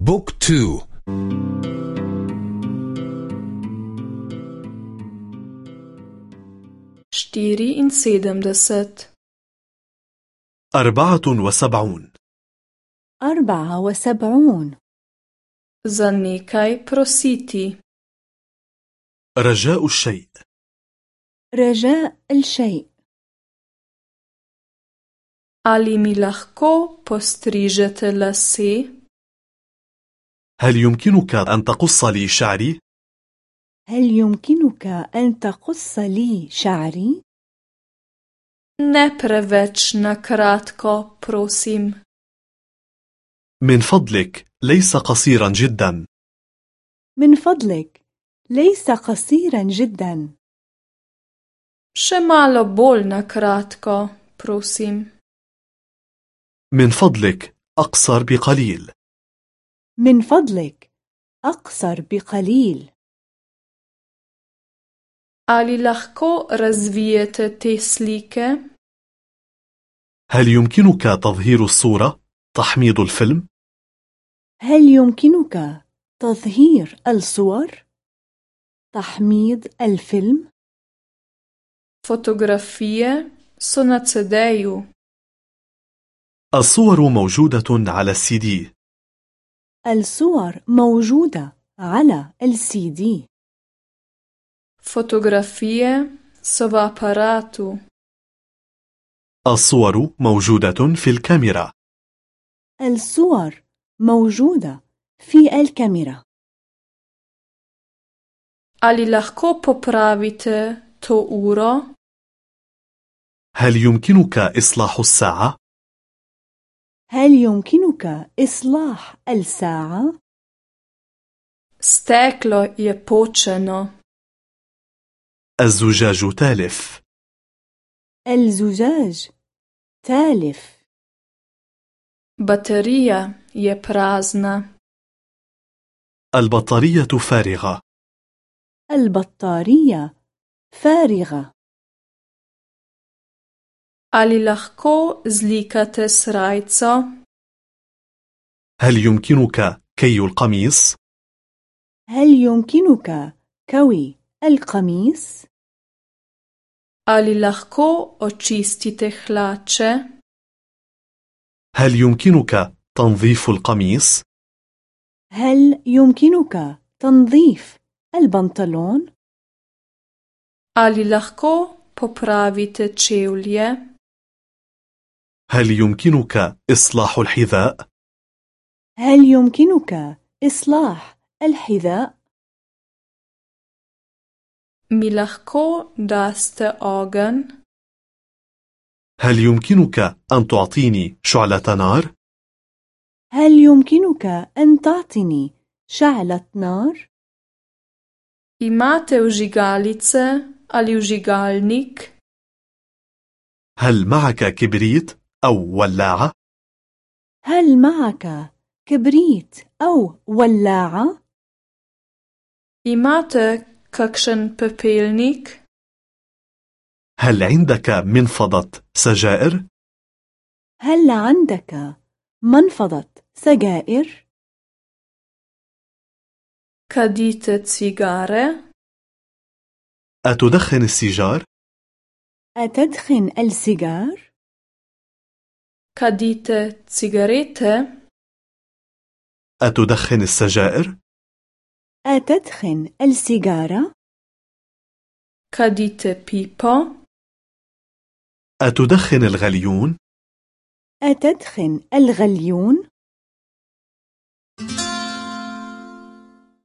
book two. štiriinsedemdeset. أربعة وسبعون. أربعة وسبعون. za nekaj prositi رجاء الشيء. رجاء الشيء. Ali mi lahko postrižete lase? هل يمكنك أن تقص لي شعري؟ هل يمكنك أن تقص لي شعري؟ Ne preveč na kratko, prosim. من فضلك ليس قصيرا جدا من فضلك ليس قصيرا جدا Še malo bolj na kratko, prosim. من فضلك أقصر بقليل من فضلك أقصر بقليل Ali lahko razvijete te slike? هل يمكنك تظهير الصورة؟ تحميض الفيلم؟ هل يمكنك تظهير الصور؟ تحميض الفيلم؟ So na CD-ju. الصور موجودة على السي دي الصور موجودة على دي Fotografije v aparatu. الصور موجودة في الكاميرا الصور موجودة في الكاميرا Ali lahko popravite to uro? هل يمكنك إصلاح الساعة؟ هل يمكنك إصلاح الساعة؟ Steklo je počeno. الزجاج تالف الزجاج تالف je prazna. البطارية فارغة البطارية فارغة Ali lahko zlikate srajco? هل يمكنك كي القميص؟ هل يمكنك كوي القميص؟ Ali lahko očistite hlače? هل يمكنك تنظيف القميص؟ هل يمكنك تنظيف البنطلون؟ Ali lahko popravite čevlje? هل يمكنك إصلاح الحذاء؟ هل يمكنك إصلاح الحذاء؟ Mi lahko daste ogenj? هل يمكنك أن تعطيني شعلة نار؟ هل يمكنك أن تعطيني شعلة نار؟ Imate vžigalice ali vžigalnik? هل معك كبريت أو ولاعة؟ هل معك كبريت أو ولاعة؟ Imate kakšen pepelnik? هل عندك منفضة سجائر؟ هل عندك منفضة سجائر؟ Kadite cigare? أتدخن السيجار؟ أتدخن السيجار؟ Kadite cigarete? أتدخن السجائر؟ أتدخن السيجارة؟ Kadite pipo? أتدخن الغليون؟ أتدخن الغليون؟